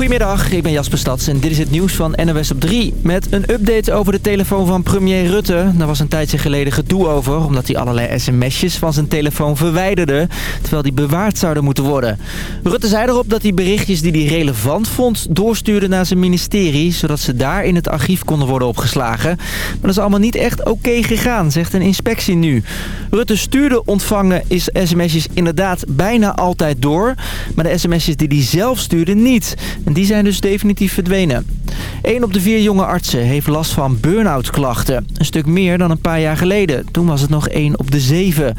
Goedemiddag, ik ben Jasper Stads en dit is het nieuws van NOS op 3. Met een update over de telefoon van premier Rutte. Daar was een tijdje geleden gedoe over, omdat hij allerlei sms'jes van zijn telefoon verwijderde. Terwijl die bewaard zouden moeten worden. Rutte zei erop dat hij berichtjes die hij relevant vond doorstuurde naar zijn ministerie. Zodat ze daar in het archief konden worden opgeslagen. Maar dat is allemaal niet echt oké gegaan, zegt een inspectie nu. Rutte stuurde ontvangen is sms'jes inderdaad bijna altijd door. Maar de sms'jes die hij zelf stuurde niet. En die zijn dus definitief verdwenen. 1 op de vier jonge artsen heeft last van burn-out klachten. Een stuk meer dan een paar jaar geleden. Toen was het nog 1 op de 7.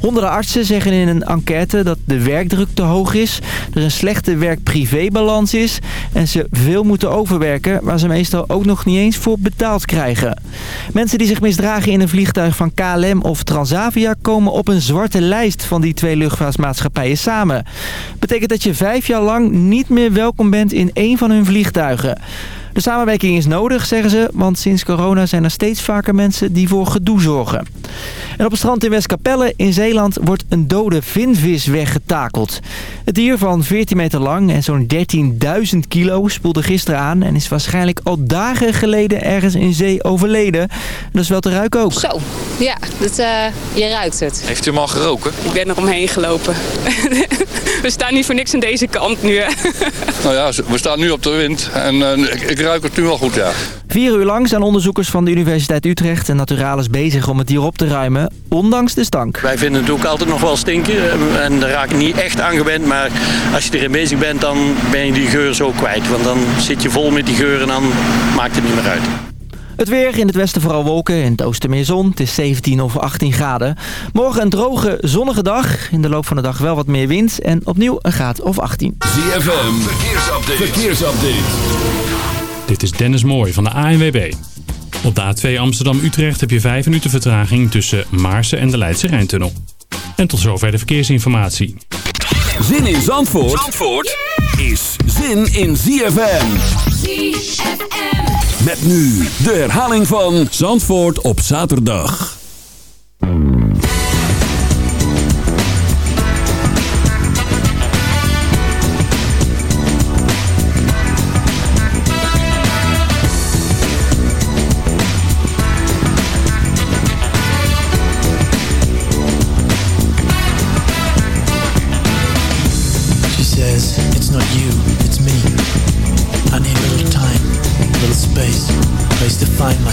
Honderden artsen zeggen in een enquête dat de werkdruk te hoog is. Er een slechte werk-privé-balans is. En ze veel moeten overwerken waar ze meestal ook nog niet eens voor betaald krijgen. Mensen die zich misdragen in een vliegtuig van KLM of Transavia komen op een zwarte lijst van die twee luchtvaartmaatschappijen samen. Betekent dat je vijf jaar lang niet meer welkom bent in één van hun vliegtuigen. De samenwerking is nodig, zeggen ze, want sinds corona zijn er steeds vaker mensen die voor gedoe zorgen. En op het strand in Westkapelle in Zeeland wordt een dode vinvis weggetakeld. Het dier van 14 meter lang en zo'n 13.000 kilo spoelde gisteren aan... en is waarschijnlijk al dagen geleden ergens in zee overleden. Dat is wel te ruiken ook. Zo, ja, dat, uh, je ruikt het. Heeft u hem al geroken? Ik ben er omheen gelopen. we staan niet voor niks aan deze kant nu. Hè? nou ja, we staan nu op de wind en uh, ik, ik ruik het nu wel goed, ja. Vier uur lang zijn onderzoekers van de Universiteit Utrecht en Naturalis bezig om het dier op te ruimen, ondanks de stank. Wij vinden het ook altijd nog wel stinken en daar raak ik niet echt aan gewend, maar als je erin bezig bent dan ben je die geur zo kwijt. Want dan zit je vol met die geur en dan maakt het niet meer uit. Het weer in het westen vooral wolken, in het oosten meer zon. Het is 17 of 18 graden. Morgen een droge, zonnige dag. In de loop van de dag wel wat meer wind en opnieuw een graad of 18. ZFM, verkeersupdate. verkeersupdate. Dit is Dennis Mooij van de ANWB. Op de A2 Amsterdam-Utrecht heb je 5 minuten vertraging tussen Maarsen en de Leidse Rijntunnel. En tot zover de verkeersinformatie. Zin in Zandvoort, Zandvoort is zin in ZFM. ZFM. Met nu de herhaling van Zandvoort op zaterdag.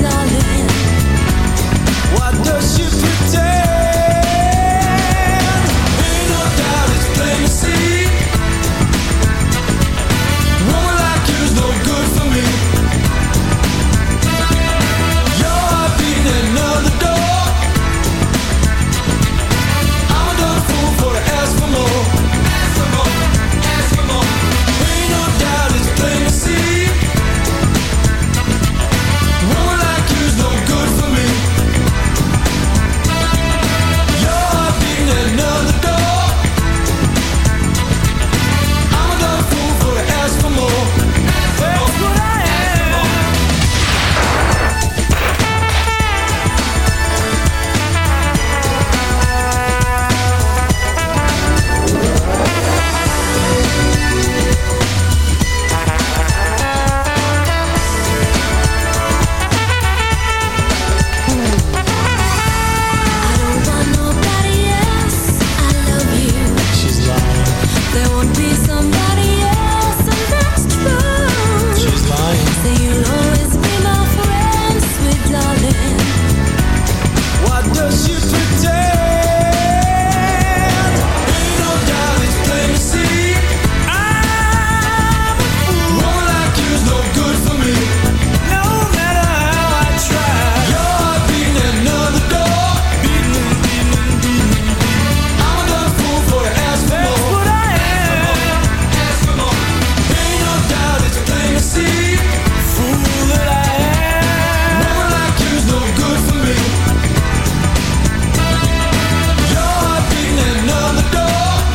darling. What does she pretend?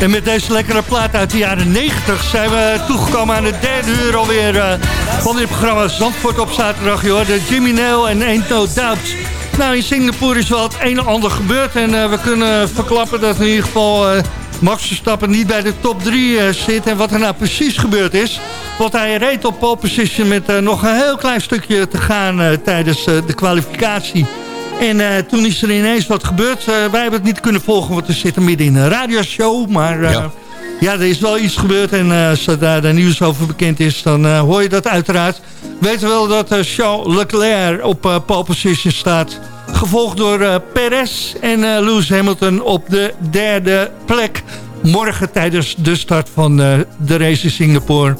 En met deze lekkere plaat uit de jaren 90 zijn we toegekomen aan de derde uur alweer uh, van dit programma Zandvoort op zaterdag. Joh. De Jimmy Nail en Ain't No. Nou, in Singapore is wel het een en ander gebeurd. En uh, we kunnen verklappen dat in ieder geval uh, Max Verstappen niet bij de top 3 zit. En wat er nou precies gebeurd is. Want hij reed op pole position met nog een heel klein stukje te gaan tijdens de kwalificatie. En uh, toen is er ineens wat gebeurd. Uh, wij hebben het niet kunnen volgen, want we zitten midden in een radioshow. Maar uh, ja. ja. er is wel iets gebeurd. En als daar de nieuws over bekend is, dan hoor je dat uiteraard. We weten wel dat Charles Leclerc op pole position staat. Gevolgd door Perez en Lewis Hamilton op de derde plek. Morgen tijdens de start van de race in Singapore.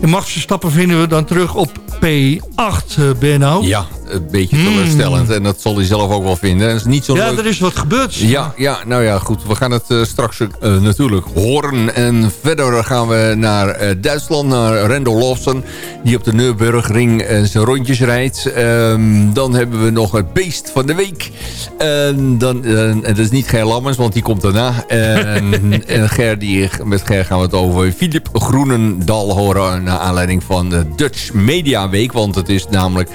En Max Verstappen vinden we dan terug op P8, Benno. Ja, een beetje teleurstellend. En dat zal hij zelf ook wel vinden. Is niet zo ja, leuk. er is wat gebeurd. Ja, ja, nou ja, goed. We gaan het uh, straks uh, natuurlijk horen. En verder gaan we naar uh, Duitsland, naar Randall Lawson. Die op de Nürburgring zijn rondjes rijdt. Um, dan hebben we nog het beest van de week. En, dan, en dat is niet Ger Lammers, want die komt daarna. En, en Ger, die, met Ger gaan we het over Filip Groenendal horen. Naar aanleiding van de Dutch Media Week. Want het is namelijk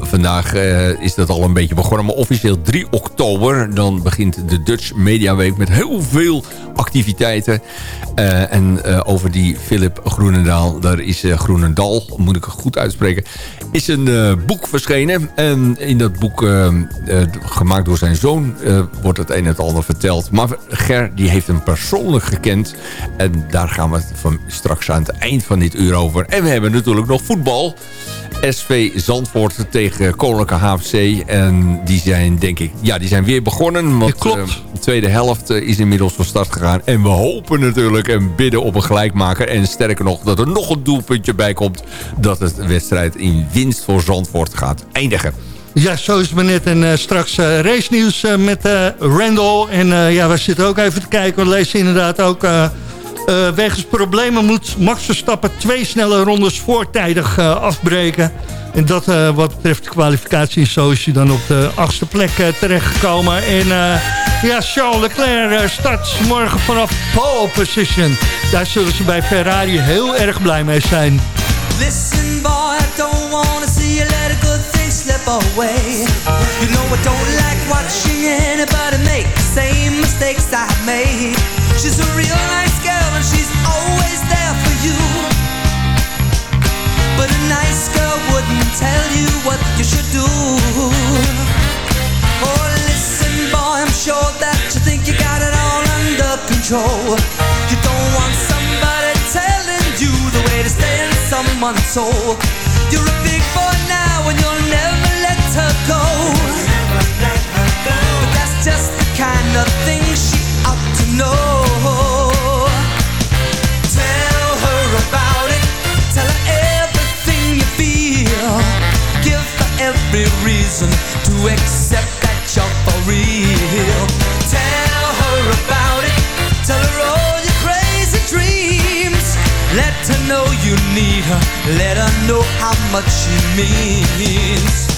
vandaag uh, is dat al een beetje begonnen. Maar officieel 3 oktober, dan begint de Dutch Media Week met heel veel activiteiten. Uh, en uh, over die Philip Groenendaal, daar is Groenendal, moet ik goed uitspreken, is een boek verschenen. En in dat boek, gemaakt door zijn zoon, wordt het een en het ander verteld. Maar Ger, die heeft hem persoonlijk gekend. En daar gaan we van straks aan het eind van dit uur. En we hebben natuurlijk nog voetbal. SV Zandvoort tegen Koninklijke HFC. En die zijn, denk ik, ja, die zijn weer begonnen. Want klopt. Uh, de tweede helft uh, is inmiddels van start gegaan. En we hopen natuurlijk en bidden op een gelijkmaker. En sterker nog, dat er nog een doelpuntje bij komt... dat het wedstrijd in winst voor Zandvoort gaat eindigen. Ja, zo is het maar net. En uh, straks uh, race nieuws met Randall. En ja, we zitten ook even te kijken. We lezen inderdaad ook... Uh, wegens problemen moet Max Verstappen twee snelle rondes voortijdig uh, afbreken. En dat uh, wat betreft de kwalificatie zo is hij dan op de achtste plek terechtgekomen. En ja, Charles Leclerc start morgen vanaf pole position. Daar zullen ze bij Ferrari heel erg blij mee zijn. Listen boy, I don't wanna see you let a good thing slip away. You know I don't like watching anybody make the same mistakes I made. She's a real nice girl and she's always there for you. But a nice girl wouldn't tell you what you should do. Oh, listen, boy, I'm sure that you think you got it all under control. You don't want somebody telling you the way to stay in someone's soul. You're a big boy now and you'll never let her go. But that's just the kind of thing she Let her know you need her. Let her know how much she means.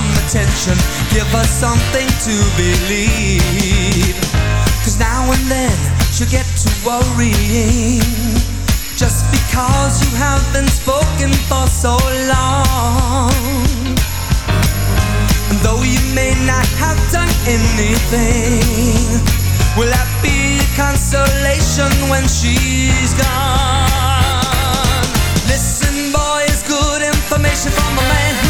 some attention, give her something to believe. Cause now and then she'll get to worrying. Just because you haven't spoken for so long. And though you may not have done anything, will that be consolation when she's gone? Listen, boy, it's good information from a man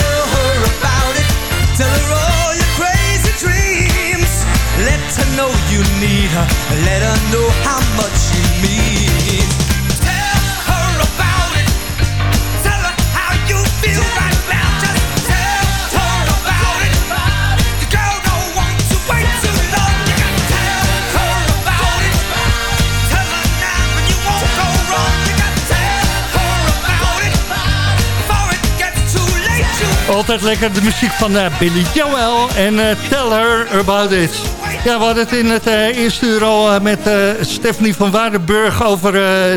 Let her know how much you mean. Tell her about it. Tell her how you feel right now. Just tell her about it. The girl don't want to wait too long. You gotta tell her about it. Tell her now and you won't go wrong. You gotta tell her about it. Before it gets too late. You Altijd lekker de muziek van eh, Billy Joel en eh, Tell Her About It. Ja, we hadden het in het eh, eerste uur al eh, met eh, Stephanie van Waardenburg over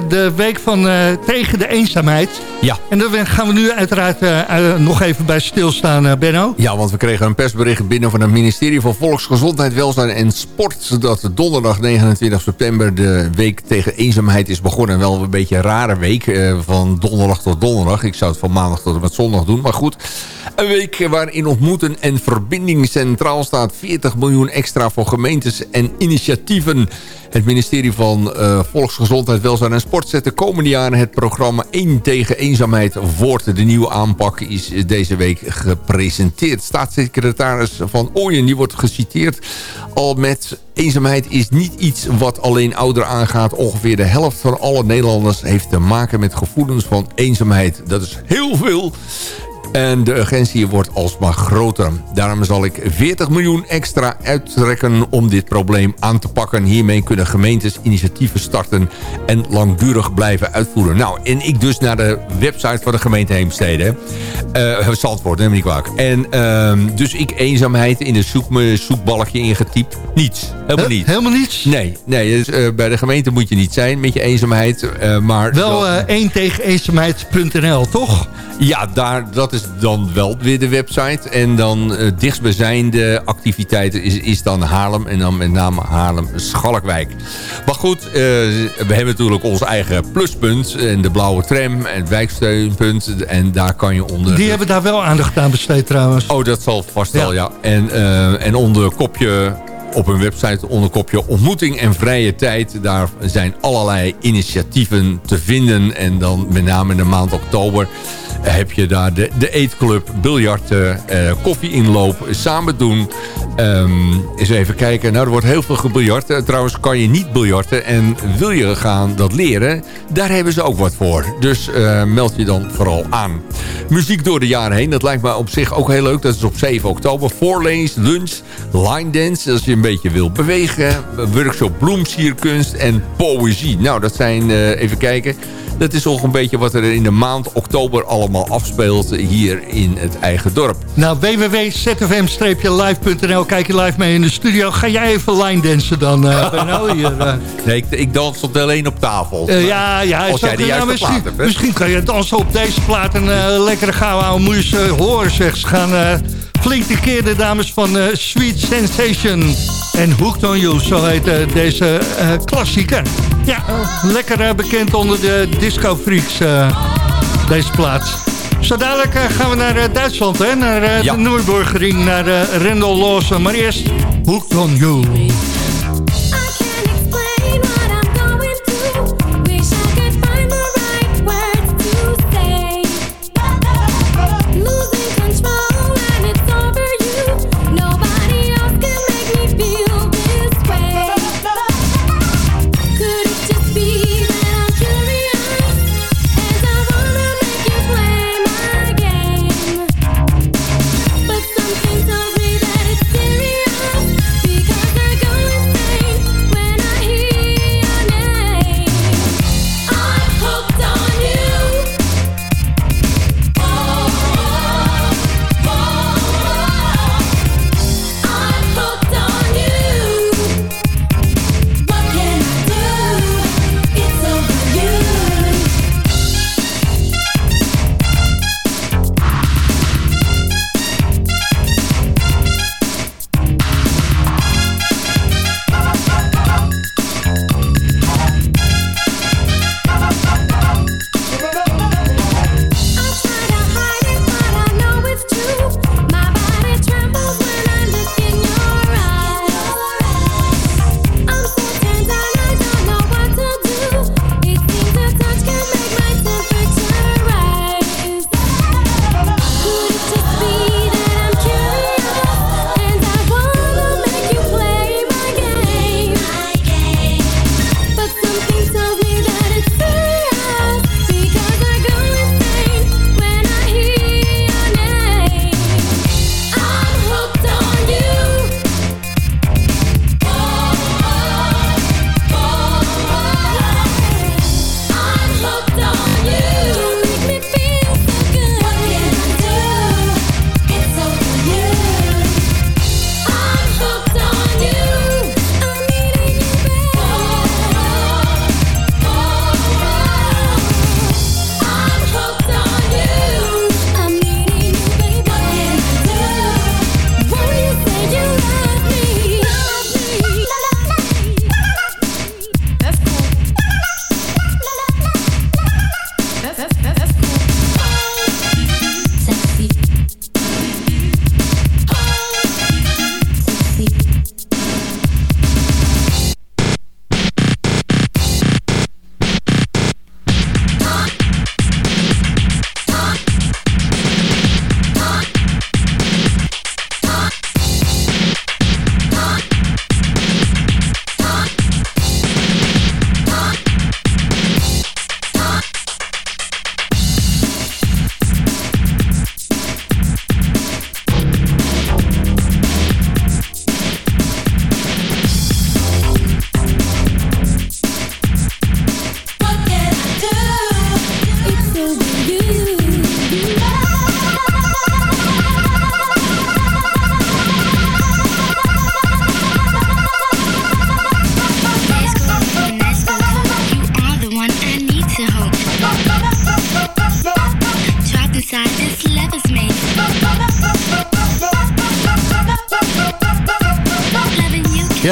de week van tegen de eenzaamheid. Ja. En daar gaan we nu uiteraard eh, eh, nog even bij stilstaan, eh, Benno. Ja, want we kregen een persbericht binnen van het ministerie van Volksgezondheid, Welzijn en Sport. Dat donderdag 29 september de week tegen eenzaamheid is begonnen. Wel een beetje een rare week, van donderdag tot donderdag. Ik zou het van maandag tot en met zondag doen, maar goed. Een week waarin ontmoeten en verbinding centraal staat. 40 miljoen extra voor gemeentes en initiatieven. Het ministerie van eh, Volksgezondheid, Welzijn en Sport zet de komende jaren het programma 1 tegen eenzaamheid voort. De nieuwe aanpak is deze week gepresenteerd. Staatssecretaris Van Ooyen die wordt geciteerd al met eenzaamheid is niet iets wat alleen ouderen aangaat. Ongeveer de helft van alle Nederlanders heeft te maken met gevoelens van eenzaamheid. Dat is heel veel. En de urgentie wordt alsmaar groter. Daarom zal ik 40 miljoen extra uittrekken om dit probleem aan te pakken. Hiermee kunnen gemeentes initiatieven starten en langdurig blijven uitvoeren. Nou, en ik dus naar de website van de gemeente Heemstede. eh Zandvoort, neem me niet kwalijk. En ehm, dus ik eenzaamheid in de zoek, zoekbalkje ingetypt. Niets. Helemaal Huh? niet. Helemaal niets? Nee, nee dus, eh, bij de gemeente moet je niet zijn met je eenzaamheid. eh, maar Wel 1 tegen eenzaamheid.nl, toch? ja, daar, dat is dan wel weer de website. En dan eh dichtstbijzijnde activiteiten is, is dan Haarlem. En dan met name Haarlem-Schalkwijk. Maar goed, eh, we hebben natuurlijk ons eigen pluspunt. En de blauwe tram en het wijksteunpunt. En daar kan je onder... Die hebben daar wel aandacht aan besteed trouwens. Oh, dat zal vast wel, Ja. ja. En, eh, en onder kopje op hun website onder kopje ontmoeting en vrije tijd. Daar zijn allerlei initiatieven te vinden. En dan met name in de maand oktober heb je daar de, de eetclub, biljarten, eh, koffieinloop, samen doen. Ehm, eens even kijken. Nou, er wordt heel veel gebiljart. Eh, Trouwens kan je niet biljarten en wil je gaan dat leren, daar hebben ze ook wat voor. Dus eh, meld je dan vooral aan. Muziek door de jaren heen, dat lijkt me op zich ook heel leuk. Dat is op 7 oktober. Voorlees, lunch, line dance, als je een beetje wil bewegen. Workshop bloemsierkunst en poëzie. Nou, dat zijn, eh, even kijken... Dat is toch een beetje wat er in de maand oktober allemaal afspeelt hier in het eigen dorp. Nou, www.zfm-live.nl. Kijk je live mee in de studio. Ga jij even line dansen dan, Benno? Hier, eh. Nee, ik, ik dans tot alleen op tafel. Eh, ja, ja. Als jij de juiste misschien, hebt, misschien kan je dansen op deze plaat. Eh, lekkere gouden oude moes horen, zeg. Ze gaan flink de keer de dames van eh, Sweet Sensation. En Hooked on You, zo heet eh, deze eh, klassieker. Ja, lekker bekend onder de disco freaks, deze plaats. Zo dadelijk gaan we naar Duitsland, hè? naar Ja. de Nürburgring, naar uh, Rendel Lawson. Maar eerst Hooked on You.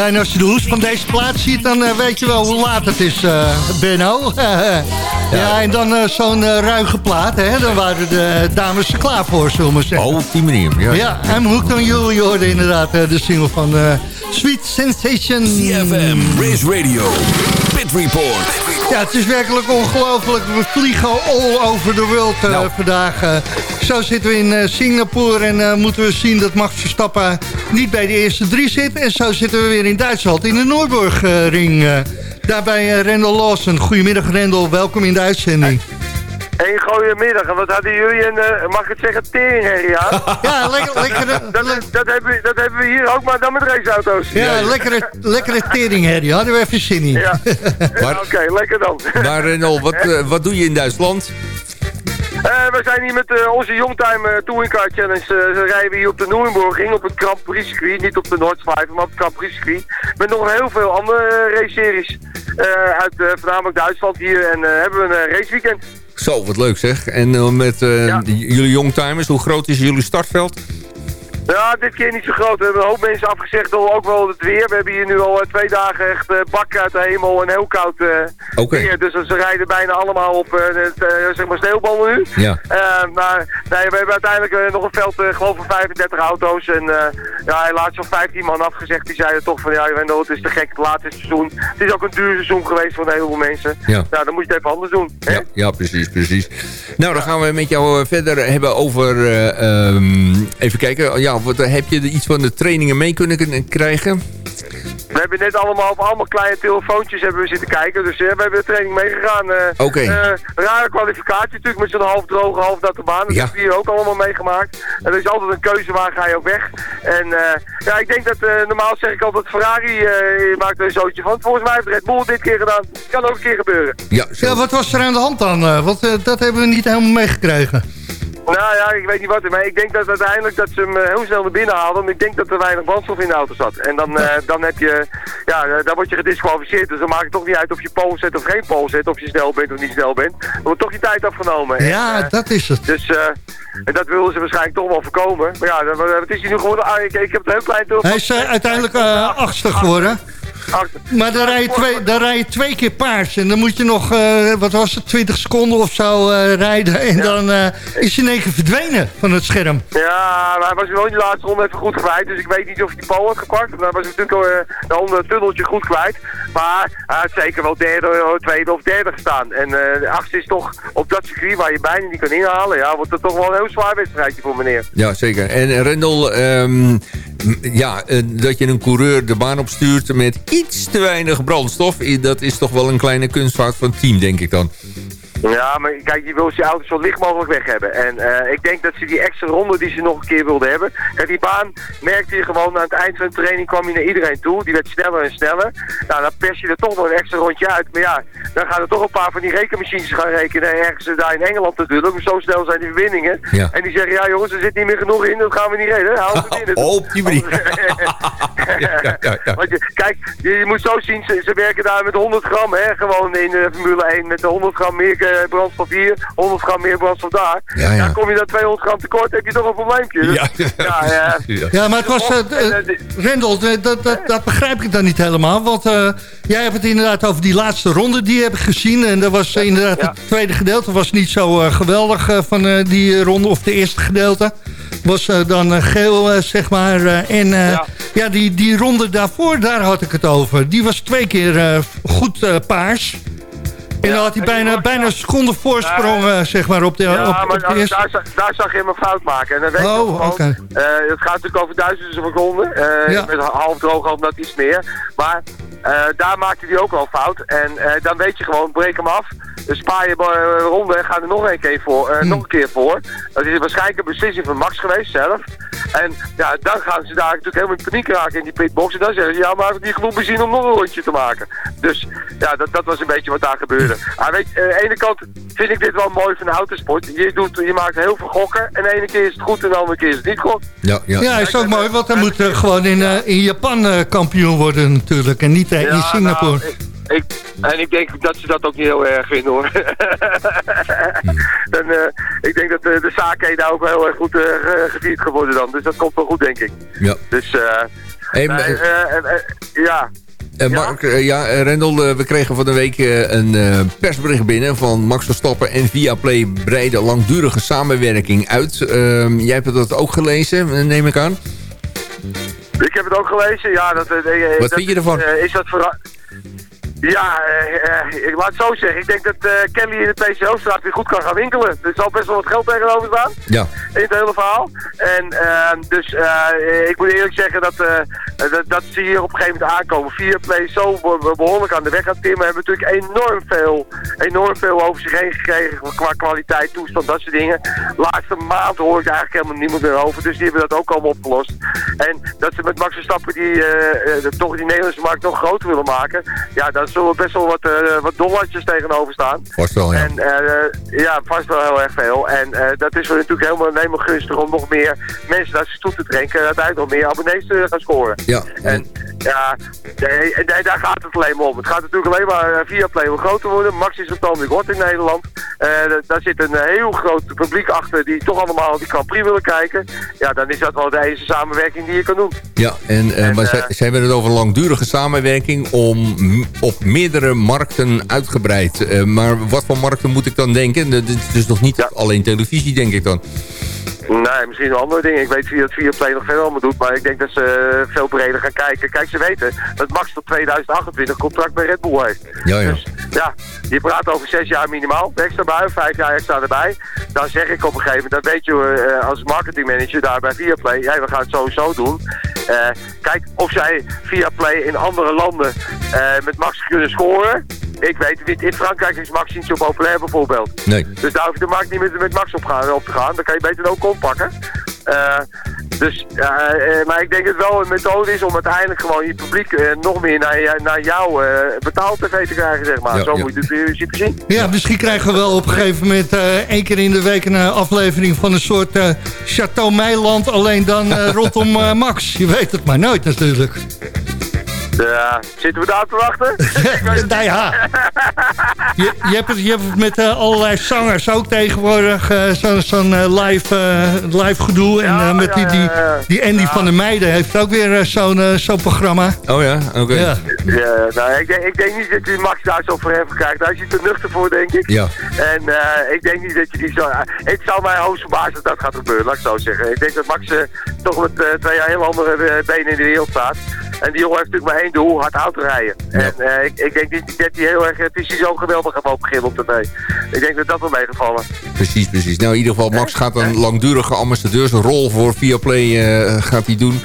Ja, en als je de hoes van deze plaat ziet, dan eh, weet je wel hoe laat het is, eh Benno. ja. en dan eh, zo'n ruige plaat, hè? Dan waren de dames er klaar voor, zullen we maar zeggen. Oh, op die manier. Ja, Ja, I'm hooked on you. Je hoorde inderdaad de single van Sweet Sensation. CFM, Race Radio, Pit Report. Ja, het is werkelijk ongelooflijk. We vliegen all over the world Nou. vandaag. zo zitten we in Singapore en moeten we zien dat Max Verstappen niet bij de eerste drie zit. En zo zitten we weer in Duitsland in de Noorburgring. eh daarbij eh, Rendel Lawson. Goedemiddag Rendel, welkom in de uitzending. Hey, goedemiddag. En wat hadden jullie een, eh, mag ik het zeggen, teringherrie, ja? Ja, lekker, lekker, dat, dat, dat, hebben, we- dat hebben we hier ook, maar dan met raceauto's. ja, lekkere, lekkere teringherrie. Hadden we even zin in. Ja, Maar- oké, lekker dan. Maar Renol, wat, wat doe je in Duitsland? Eh, we zijn hier met eh, onze Youngtime uh, Touring Car Challenge. eh, ze rijden we hier op de Nürburgring, op het Grand Prix circuit. Niet op de Noordslijven, maar op het Grand Prix circuit. Met nog heel veel andere eh, race-series eh, uit eh, voornamelijk Duitsland hier. En eh, hebben we een eh, raceweekend. Zo, wat leuk zeg. En eh, met eh, Ja. jullie youngtimers, hoe groot is jullie startveld? Ja, dit keer niet zo groot. We hebben een hoop mensen afgezegd door ook wel het weer. We hebben hier nu al eh, twee dagen echt eh, bakken uit de hemel en heel koud eh, weer. Dus ze rijden bijna allemaal op het, eh, zeg maar sneeuwballen nu. Ja. Maar nee, we hebben uiteindelijk nog een veld, geloof ik, van 35 auto's. En ja, helaas zo'n 15 man afgezegd. Die zeiden toch van, ja, Wendel, het is te gek, het laatste seizoen. Het is ook een duur seizoen geweest voor een heleboel mensen. Ja. Nou, dan moet je het even anders doen. Hè? Ja, ja, precies, precies. Nou, dan gaan we met jou verder hebben over... eh, ehm, even kijken, ja, wat, eh, heb je er iets van de trainingen mee kunnen krijgen? We hebben net allemaal op allemaal kleine telefoontjes hebben we zitten kijken. Dus eh, we hebben de training meegegaan. eh Oké. eh, rare kwalificatie natuurlijk met zo'n half droge, half natte baan. Dat Ja. hebben we hier ook allemaal meegemaakt. En er is altijd een keuze waar ga je op weg. En eh, ja, ik denk dat eh, normaal zeg ik altijd Ferrari eh, maakt er een zootje van. Volgens mij heeft Red Bull dit keer gedaan. Kan ook een keer gebeuren. Ja. Ja, wat was er aan de hand dan? Want dat hebben we niet helemaal meegekregen. Nou ja, ik weet niet wat, maar ik denk dat uiteindelijk dat ze hem eh, heel snel naar binnen haalden. Want ik denk dat er weinig brandstof in de auto zat. En dan, eh, dan heb je, ja, eh, dan word je gedisqualificeerd. Dus dan maakt het toch niet uit of je pole zet of geen pole zet. Of je snel bent of niet snel bent. Dan wordt toch je tijd afgenomen. En, Ja, dat is het. dus en dat wilden ze waarschijnlijk toch wel voorkomen. Maar ja, wat is hij nu geworden? Ah, ik, ik heb het heel klein Hij telefoon. is uiteindelijk achtste geworden. Maar dan rij, je twee, dan rij je twee keer paars. En dan moet je nog, eh, wat was het, 20 seconden of zo eh, rijden. En dan eh, is je in één keer verdwenen van het scherm. Ja, maar hij was wel in de laatste ronde even goed kwijt. Dus ik weet niet of hij die pole had gepakt. Dan was hij natuurlijk al uh, de onder het tunneltje goed kwijt. Maar hij had zeker wel derde, tweede of derde gestaan. En eh, de achtste is toch op dat circuit waar je bijna niet kan inhalen. Ja, wordt het toch wel een heel zwaar wedstrijdje voor meneer. Ja, zeker. En Rendel, ehm, ja, eh, dat je een coureur de baan opstuurt met iets te weinig brandstof... dat is toch wel een kleine kunstvaart van het team, denk ik dan. Ja, maar kijk, je wil je auto's zo licht mogelijk weg hebben. En eh, ik denk dat ze die extra ronde die ze nog een keer wilden hebben. Kijk, die baan merkte je gewoon aan het eind van de training kwam je naar iedereen toe. Die werd sneller en sneller. Nou, dan pers je er toch nog een extra rondje uit. Maar ja, dan gaan er toch een paar van die rekenmachines gaan rekenen. Ergens daar in Engeland natuurlijk. Zo snel zijn die verbindingen. Ja. En die zeggen, ja jongens, er zit niet meer genoeg in. Dat gaan we niet redden. Hou het binnen. Oh, op die manier. Ja, ja, ja, ja. Want je, kijk, je, je moet zo zien, ze, ze werken daar met 100 gram, hè, gewoon in de Formule 1, met de 100 gram meer eh, brandstof hier, 100 gram meer brandstof daar. Ja, ja. Dan kom je dan 200 gram tekort, heb je toch een probleempje. Dus, Ja, ja, ja. ja. Ja, maar het was... eh, eh, Rendel, dat, dat, dat begrijp ik dan niet helemaal. Want eh, jij hebt het inderdaad over die laatste ronde die heb ik gezien. En dat was eh, inderdaad Ja. het tweede gedeelte. was niet zo eh, geweldig eh, van eh, die eh, ronde. Of de eerste gedeelte. Was eh, dan eh, geel, eh, zeg maar. eh, en eh, ja. Ja. die, die ronde daarvoor, daar had ik het over. Die was twee keer eh, goed eh, paars. En dan had hij bijna, bijna een seconde voorsprong, eh, zeg maar, op de, Ja, op, op maar de daar, eerste. daar, zag- daar zag je hem een fout maken. En dan weet je Oh, oké. eh, het gaat natuurlijk over duizenden seconden. eh Ja. Met half droog, half nat iets meer. Maar daar maakte hij ook wel fout. En dan weet je gewoon, breek hem af. Dus spaar je ronde en ga er nog een keer voor. Hm. eh, Nog een keer voor. Dat is waarschijnlijk een beslissing van Max geweest zelf. En ja, dan gaan ze daar natuurlijk helemaal in paniek raken in die pitbox. En dan zeggen ze, ja, maar heb ik niet genoeg benzine om nog een rondje te maken. Dus ja, dat, dat was een beetje wat daar gebeurde. Maar weet je, aan de ene kant vind ik dit wel mooi van de autosport. Je, doet, je maakt heel veel gokken. En de ene keer is het goed en de andere keer is het niet goed. Ja, ja. Ja, is ook mooi, want hij moet eh, gewoon in, eh, in Japan eh, kampioen worden natuurlijk. En niet eh, in Singapore. nou, ik, ik, en ik denk dat ze dat ook niet heel erg vinden hoor. en, eh, ik denk dat de sake daar ook wel heel erg goed ge- gevierd geworden dan. Dus dat komt wel goed denk ik. Ja. Dus, eh, Hey, Nee, ja. Eh, Mark, ja, Rendel, we kregen van de week een persbericht binnen van Max Verstappen en Viaplay breiden langdurige samenwerking uit. Ehm, jij hebt dat ook gelezen, neem ik aan. Ik heb het ook gelezen. Ja, dat, Wat dat, vind je ervan? is dat Ja, eh, ik laat het zo zeggen. Ik denk dat eh, Kelly in de PCO-straat weer goed kan gaan winkelen. Er zal best wel wat geld tegenover staan. Ja. In het hele verhaal. En ehm, dus ik moet eerlijk zeggen dat, dat, dat ze hier op een gegeven moment aankomen. Viaplay zo be- behoorlijk aan de weg gaat timmen. Hebben natuurlijk enorm veel, enorm veel over zich heen gekregen qua kwaliteit, toestand, dat soort dingen. Laatste maand hoor ik eigenlijk helemaal niemand meer over. Dus die hebben dat ook allemaal opgelost. En dat ze met Max Verstappen die, toch die Nederlandse markt nog groter willen maken. Ja, daar zullen best wel wat, eh, wat dollartjes tegenover staan. Vast wel, ja. En eh, ja, vast wel heel erg veel. En eh, dat is voor natuurlijk helemaal, helemaal gunstig om nog meer mensen naar zich toe te drinken. En uiteindelijk nog meer abonnees te gaan scoren. Ja. En ja, nee, nee, daar gaat het alleen maar om. Het gaat natuurlijk alleen maar eh, via Play groter worden. Max is het weer hot in Nederland. Eh, daar zit een heel groot publiek achter die toch allemaal die Grand Prix willen kijken. Ja, dan is dat wel de enige samenwerking die je kan doen. Ja, en, En, maar zij, zij hebben het over langdurige samenwerking om op meerdere markten uitgebreid. Maar wat voor markten moet ik dan denken? Dat is dus nog niet alleen televisie, denk ik dan. Nee, misschien wel andere dingen. Ik weet wie dat via Play nog verder allemaal doet, maar ik denk dat ze eh, veel breder gaan kijken. Kijk, ze weten dat Max tot 2028 contract bij Red Bull heeft. Ja, ja. Dus ja, je praat over zes jaar minimaal extra bij, vijf jaar extra erbij. Dan zeg ik op een gegeven moment, dan weet je eh, als marketingmanager daar bij Viaplay, ja, we gaan het sowieso doen. Eh, kijk, of zij Viaplay in andere landen met Max kunnen scoren. Ik weet het niet. In Frankrijk is Max niet zo populair bijvoorbeeld. Nee. Dus daar hoef je de markt niet met, met Max op, gaan, op te gaan. Dan kan je beter ook pakken. Eh dus, ja, eh, maar ik denk dat het wel een methode is om uiteindelijk gewoon je publiek nog meer naar, naar jouw eh betaald tv te krijgen, zeg maar. Ja, Zo ja. moet je het in principe zien. Ja, misschien krijgen we wel op een gegeven moment eh, één keer in de week een aflevering van een soort eh Chateau Meiland. Alleen dan eh, rondom Max. Je weet het maar nooit natuurlijk. Ja, zitten we daar te wachten? Ik nou ja. Je, je, hebt het, je hebt het met eh, allerlei zangers ook tegenwoordig. eh, Zo'n eh, live, live gedoe. En met die, die, die Andy van der Meijden heeft ook weer zo'n zo'n programma. Oh ja, oké. Ja. Ja, nou, ik, denk, ik denk niet dat je Max daar zo voor even. Daar is hij te nuchter voor, denk ik. Ja. En eh, ik denk niet dat je die zo... het zou mij hoogst verbazen dat dat gaat gebeuren, laat ik zo zeggen. Ik denk dat Max toch met twee heel andere benen in de wereld staat. En die jongen heeft natuurlijk maar één doel, hard auto rijden. En eh, ik, ik denk niet dat hij heel erg... Het is hij zo geweldig lopen beginnen op tv. Ik denk dat dat wel meegevallen. Precies, precies. Nou, in ieder geval, Max gaat een langdurige ambassadeursrol voor Viaplay eh, gaat hij doen.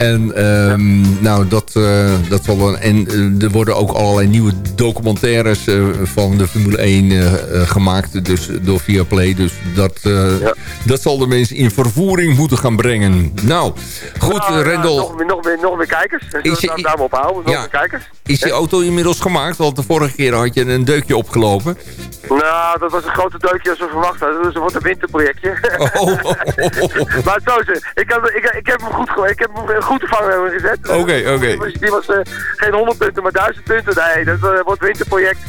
En ehm, nou, dat, eh, dat zal dan... En eh, er worden ook allerlei nieuwe documentaires eh, van de Formule 1 eh, eh, gemaakt. Dus door Viaplay. Dus dat, dat zal de mensen in vervoering moeten gaan brengen. Nou, goed, Nou, ja, Rendel. nog, meer- nog, meer, nog meer kijkers. Is je- daar maar op houden? Nog Ja. meer kijkers. Is die auto inmiddels gemaakt? Want de vorige keer had je een deukje opgelopen. Nou, dat was een grote deukje als we verwacht hadden. Dus dat wordt een winterprojectje. Oh. maar zo. Ik heb, ik, ik heb hem goed, ik heb hem goed te vangen hebben gezet. Oké, oké. Die was, die was, eh, geen 100 punten, maar 1000 punten. Nee, dat eh, wordt winterproject.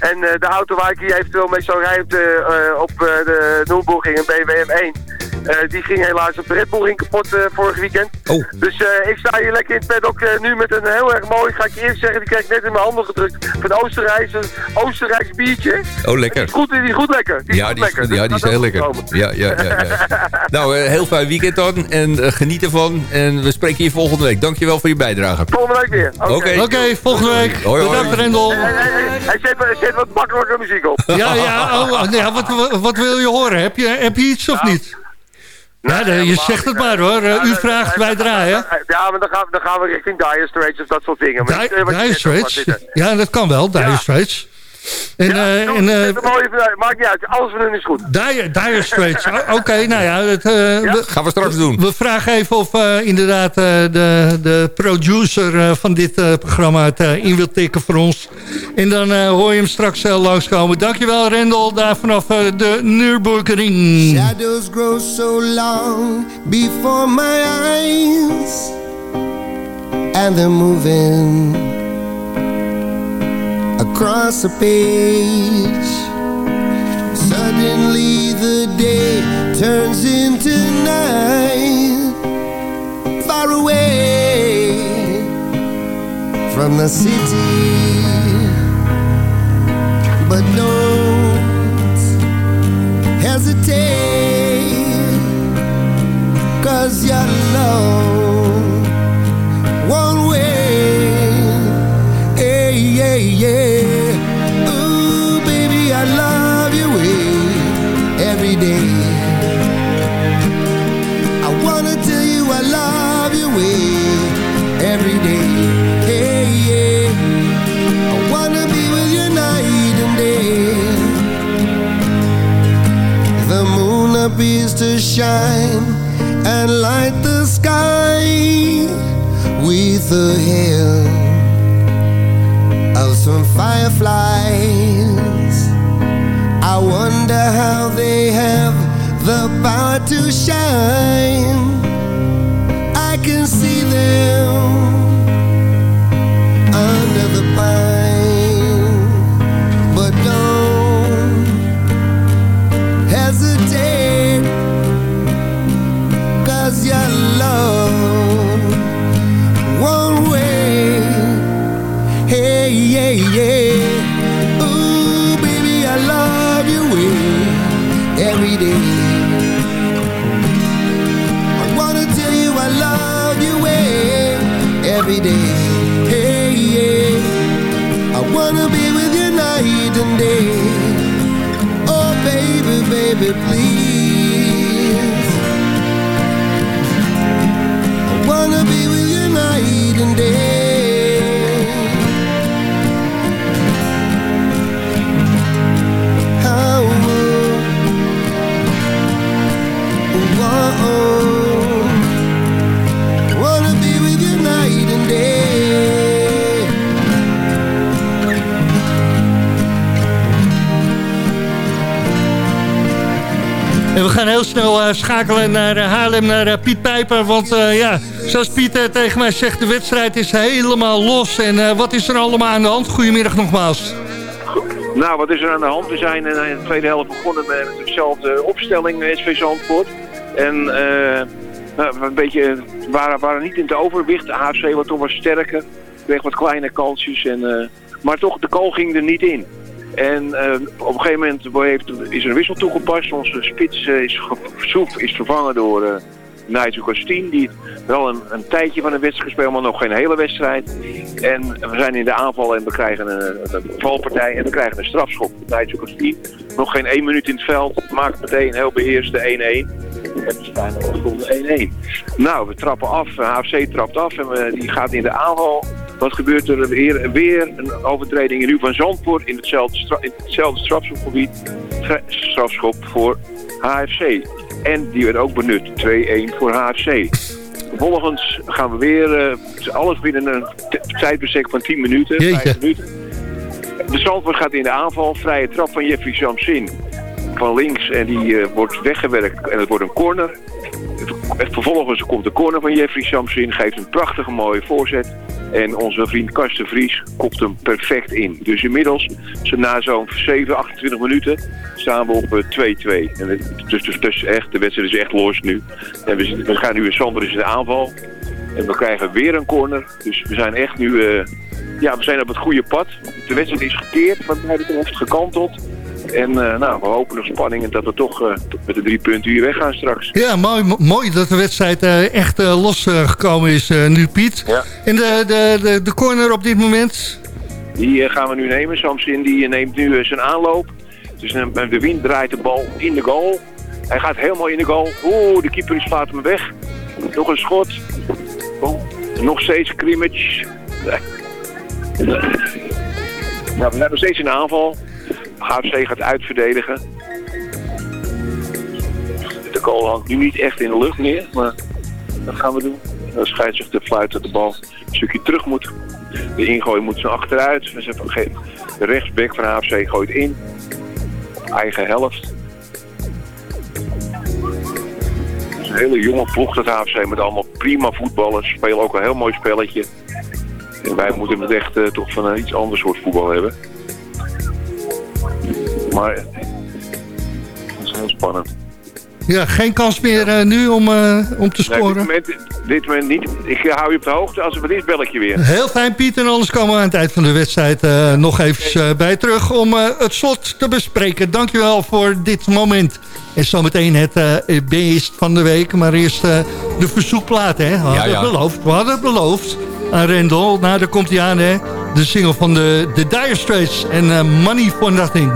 En eh, de auto waar ik hier eventueel mee zou rijden op de, op, de Nürburgring, een BMW M1. Eh, die ging helaas op de Red Bull Ring kapot eh, vorig weekend. Oh. Dus eh, ik sta hier lekker in het paddock eh, nu met een heel erg mooi, ga ik je eerst zeggen, die kreeg ik net in mijn handen gedrukt. Van Oostenrijks, een Oostenrijks biertje. Oh, lekker. Die is goed, die is goed lekker. Die is Ja, goed die is, lekker. ja, Dus die is heel lekker. ook. Ja, ja, ja, ja. nou, eh, heel fijn weekend dan. En geniet ervan. En we spreken je volgende week. Dankjewel voor je bijdrage. Volgende week weer. Oké. Oké, volgende week. Hoi, hoi. Bedankt Rendel. Hey, hey, hey, hey, zet, wat- zet wat makkelijker muziek op. Ja, ja, oh, oh, ja wat, wat, wat wil je horen? Heb je, heb je iets of niet? Ja, nee, je zegt het maar hoor. U vraagt, wij draaien. Ja, maar dan gaan, we- dan gaan we richting Dire Straits of dat soort dingen. Maar eh, Dire Straits? Ja, dat kan wel, Dire Straits. En, eh, en, eh, Zet een mooie- maakt niet uit, alles van hun is goed. Dire, dire Straits, oké, nou ja. Het, eh, we, Gaan we straks doen. we vragen even of eh, inderdaad eh, de, de producer eh, van dit eh, programma het in wil tikken voor ons. En dan eh, hoor je hem straks uh, langskomen. Dankjewel Rendel, daar vanaf de Nürburgring. Shadows grow so long before my eyes, and they're moving across the page. Suddenly the day turns into night, far away from the city. But don't hesitate, cause your love to shine and light the sky with the hail of some fireflies. I wonder how they have the power to shine. I can see them under the pine, wanna be with you night and day. Oh, baby, baby, please. Gaan heel snel eh, schakelen naar eh, Haarlem, naar eh, Piet Pijper. Want ja, zoals Piet tegen mij zegt, de wedstrijd is helemaal los. En wat is er allemaal aan de hand? Goedemiddag nogmaals. Nou, wat is er aan de hand? We zijn in de tweede helft begonnen met dezelfde opstelling, SV Zandvoort. En nou, een beetje, waren, waren niet in het overwicht. De HFC wat toch wat sterker. Kreeg wat kleine kansjes. En, maar toch, de goal ging er niet in. En eh, op een gegeven moment heeft, is er een wissel toegepast. Onze spits eh, is, vervangen door eh Nigel Costien. Die wel een, een tijdje van de wedstrijd gespeeld, maar nog geen hele wedstrijd. En we zijn in de aanval en we krijgen een, een valpartij en we krijgen een strafschop. Nigel Costien, nog geen één minuut in het veld, maakt meteen heel beheerst de 1-1. En we staan op seconde 1-1. Nou, we trappen af, HFC trapt af en die gaat in de aanval. Wat gebeurt er weer? Weer een overtreding nu van Zandvoort in hetzelfde, stra- in hetzelfde strafschopgebied. Ge- Strafschop voor HFC. En die werd ook benut. 2-1 voor HFC. Vervolgens gaan we weer eh, alles binnen een tijdbestek van 10 minuten. Jeetje. 5 minuten. De Zandvoort gaat in de aanval. Vrije trap van Jeffrey Samsin van links. En die eh, wordt weggewerkt en het wordt een corner. Vervolgens komt de corner van Jeffrey Samsin. Geeft een prachtige mooie voorzet. En onze vriend Karsten Vries kopt hem perfect in. Dus inmiddels, na zo'n 7, 28 minuten, staan we op eh, 2-2. En het- dus, dus, echt, de wedstrijd is echt los nu. En we, gaan nu in Sander is in de aanval. En we krijgen weer een corner. Dus we zijn echt nu, eh, ja, we zijn op het goede pad. De wedstrijd is gekeerd, wat mij betreft, gekanteld. En eh, nou, we hopen op spanning en dat we toch eh, met de drie punten hier weggaan straks. Ja, mooi, mo- mooi dat de wedstrijd eh, echt losgekomen is nu, Piet. Ja. En de, de, de, de corner op dit moment? Die gaan we nu nemen. Samsin die neemt nu zijn aanloop. Dus de wind draait de bal in de goal. Hij gaat helemaal in de goal. Oeh, de keeper slaat hem weg. Nog een schot. Oh, nog steeds crimmage. Nee. Nou, we zijn nog steeds in de aanval. HFC gaat uitverdedigen. De goal hangt nu niet echt in de lucht meer, maar dat gaan we doen. De scheidsrechter fluit dat de bal een stukje terug moet. De ingooi moet zo achteruit. De rechtsback van HFC gooit in. Eigen helft. Het is een hele jonge ploeg dat HFC met allemaal prima voetballers. Spelen ook een heel mooi spelletje. En wij moeten het echt eh, toch van een iets ander soort voetbal hebben. Maar het is heel spannend. Ja, geen kans meer eh, nu om, eh, om te Nee, op scoren. dit moment, dit moment niet. Ik eh, hou je op de hoogte. Als er wat is, bel ik je weer. Heel fijn, Piet. En anders komen we aan het eind van de wedstrijd eh, nog even bij terug... om eh, het slot te bespreken. Dankjewel voor dit moment. En zometeen het eh, beest van de week. Maar eerst eh, de verzoekplaat, hè. We hadden Ja, ja. het beloofd. We hadden het beloofd aan Rendel. Nou, daar komt hij aan, hè. De single van de, de Dire Straits. En eh, Money for Nothing.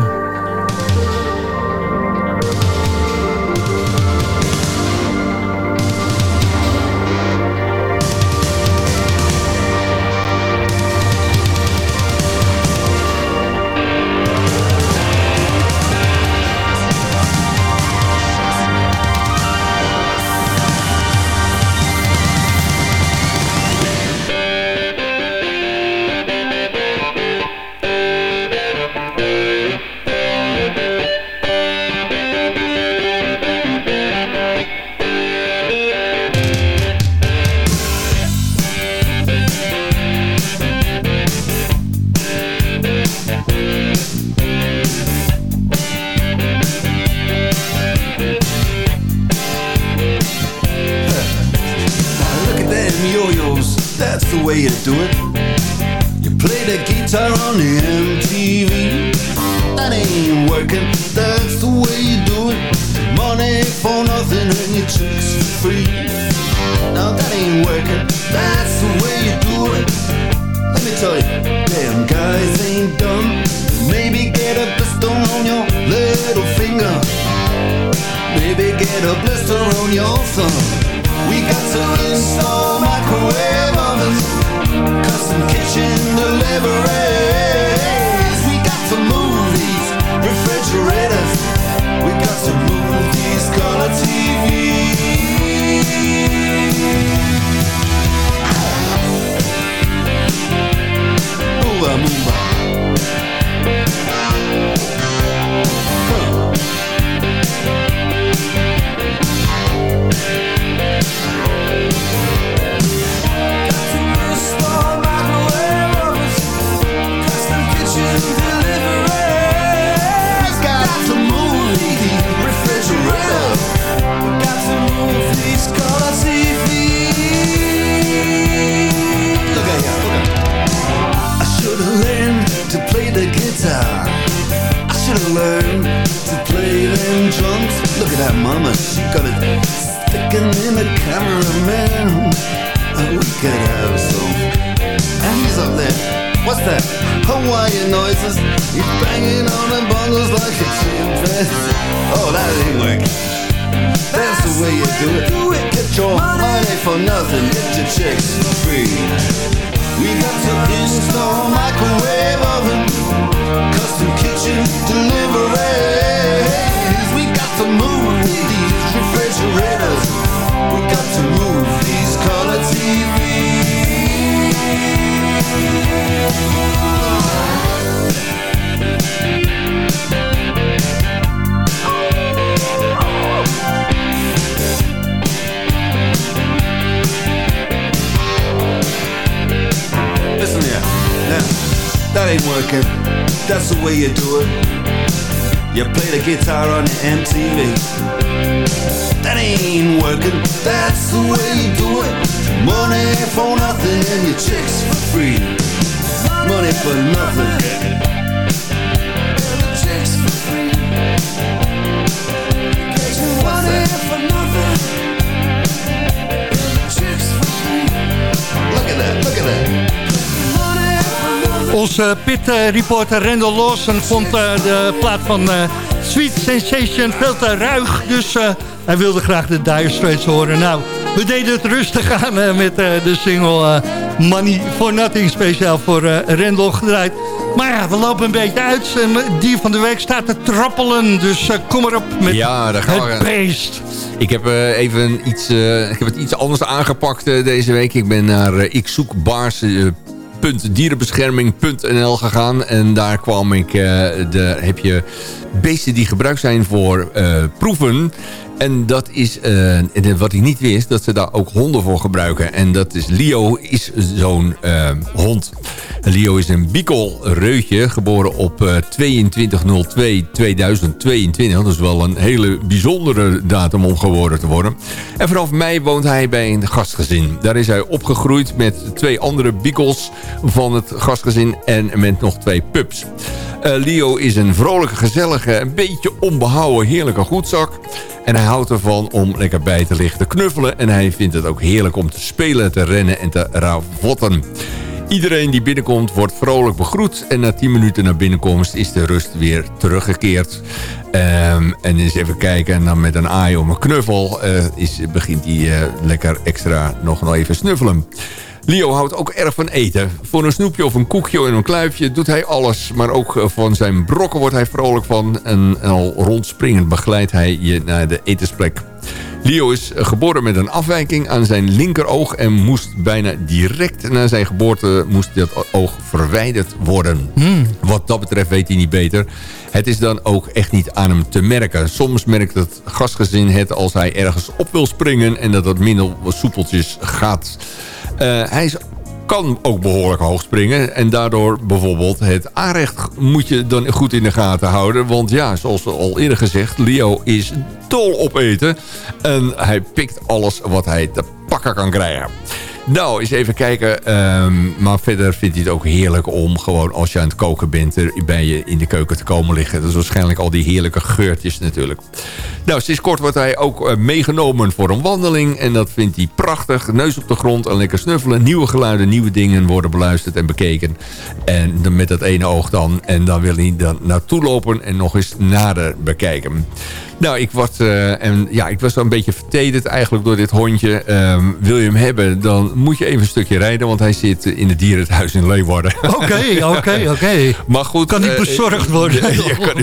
Onze pit-reporter Randall Lawson vond eh, de plaat van eh, Sweet Sensation veel te ruig. Dus eh, hij wilde graag de Dire Straits horen. Nou, we deden het rustig aan eh, met eh, de single eh, Money for Nothing. Speciaal voor eh Randall gedraaid. Maar ja, we lopen een beetje uit. En die van de week staat te trappelen. Dus eh, kom erop met Ja, daar gaan we. het beest. Ik heb, eh, even iets, eh, ik heb het iets anders aangepakt eh, deze week. Ik ben naar uh, ik zoek baars, dierenbescherming.nl gegaan. En daar kwam ik, eh, de, heb je beesten die gebruikt zijn voor eh, proeven. En dat is, eh, wat ik niet wist, dat ze daar ook honden voor gebruiken. En dat is, Leo is zo'n eh, hond. Leo is een Bicol reutje, geboren op eh 22.02.2022. Dat is wel een hele bijzondere datum om geboren te worden. En vanaf mei woont hij bij een gastgezin. Daar is hij opgegroeid met twee andere Bicols van het gastgezin en met nog twee pups. Eh, Leo is een vrolijke, gezellige, een beetje onbehouden, heerlijke goedzak. En hij houdt ervan om lekker bij te liggen te knuffelen. En hij vindt het ook heerlijk om te spelen, te rennen en te ravotten. Iedereen die binnenkomt wordt vrolijk begroet. En na 10 minuten na binnenkomst is de rust weer teruggekeerd. Ehm, en eens even kijken. En dan met een aai om een knuffel eh, is, begint hij eh, lekker extra nog, nog even snuffelen. Leo houdt ook erg van eten. Voor een snoepje of een koekje en een kluifje doet hij alles. Maar ook eh, van zijn brokken wordt hij vrolijk van. En al rondspringend begeleidt hij je naar de etensplek. Leo is geboren met een afwijking aan zijn linkeroog... en moest bijna direct na zijn geboorte moest dat oog verwijderd worden. Wat dat betreft weet hij niet beter. Het is dan ook echt niet aan hem te merken. Soms merkt het gastgezin het als hij ergens op wil springen... en dat het minder soepeltjes gaat. Eh, hij kan ook behoorlijk hoog springen. En daardoor bijvoorbeeld het aanrecht moet je dan goed in de gaten houden. Want ja, zoals al eerder gezegd, Leo is dol op eten. En hij pikt alles wat hij te pakken kan krijgen. Nou, eens even kijken. Ehm, maar verder vindt hij het ook heerlijk om gewoon als je aan het koken bent... er bij je in de keuken te komen liggen. Dat is waarschijnlijk al die heerlijke geurtjes natuurlijk. Nou, sinds kort wordt hij ook eh, meegenomen voor een wandeling. En dat vindt hij prachtig. Neus op de grond en lekker snuffelen. Nieuwe geluiden, nieuwe dingen worden beluisterd en bekeken. En dan met dat ene oog dan. En dan wil hij dan naartoe lopen en nog eens nader bekijken. Nou, ik, was, eh, en, ja, ik was wel een beetje vertederd eigenlijk door dit hondje. Ehm, wil je hem hebben, dan moet je even een stukje rijden... want hij zit in het dierenhuis in Leeuwarden. Oké, oké, oké. Maar goed... Kan niet bezorgd worden. Ja, kan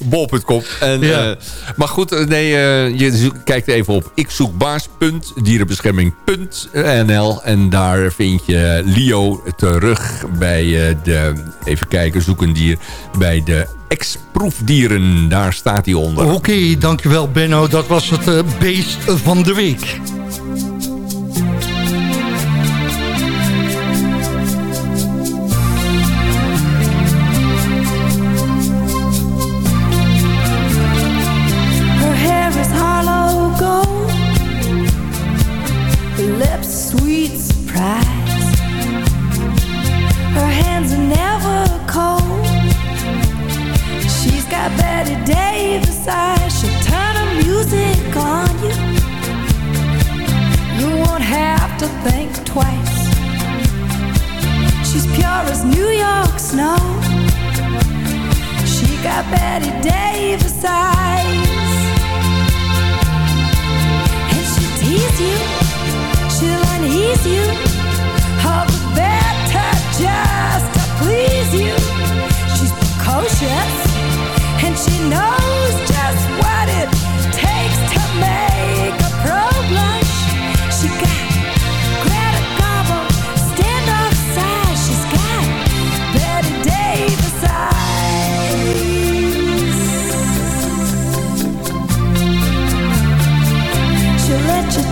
Bol.com. Ja. eh, maar goed, eh, nee, je kijkt even op ikzoekbaars.dierenbescherming.nl en daar vind je Leo terug bij de... Even kijken, zoek een dier bij de ex-proefdieren. Daar staat hij onder. Oké, dankjewel Benno. Dat was het eh, beest van de week. Snow. She got Betty Davis eyes. And she'll tease you, she'll unease you. All the better just to please you. She's precocious, and she knows